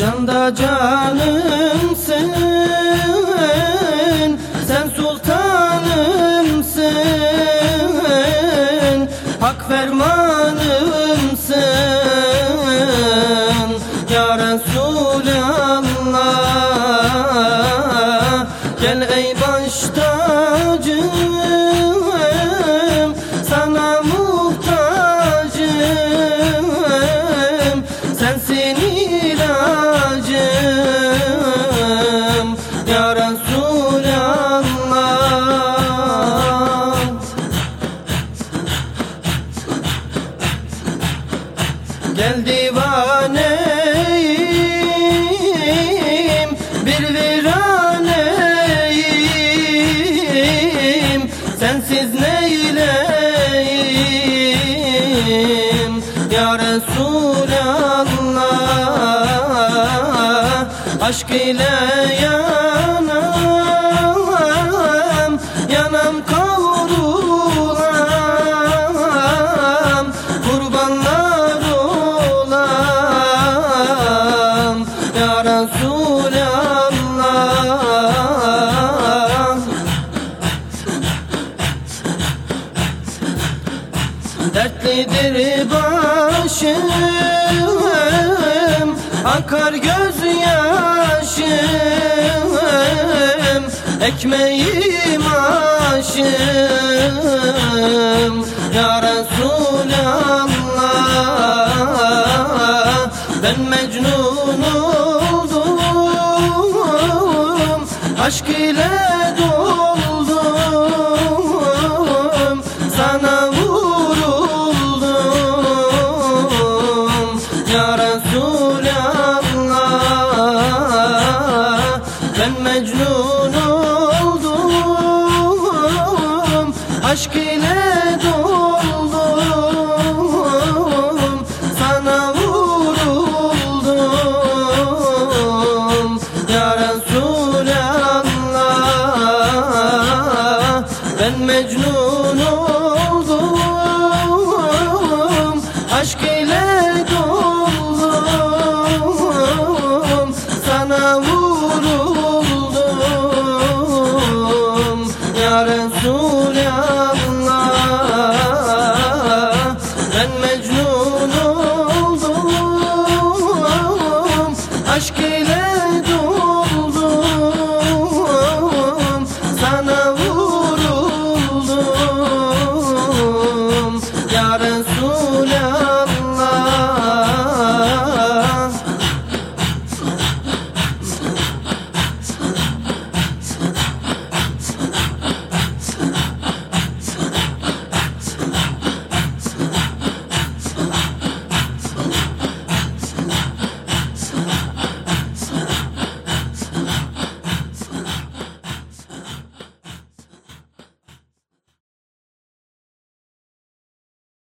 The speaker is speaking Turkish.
Can da canımsın Sen sultanımsın Hak fermanımsın Ya Resulallah Gel ey baş Sensiz neyleyim? Ya Resulallah Aşk ile yanam Dertlidir başım Akar gözyaşım. Ekmeğim aşım Ya Resulallah. Ben mecnun oldum Aşk ile doldum Aşk ile doldum Sana vuruldum. Ya Resulallah Ben mecnun oldum. Aşk ile doldum Sana vuruldum. Ya Aşk ile doldum. Sana vuruldum.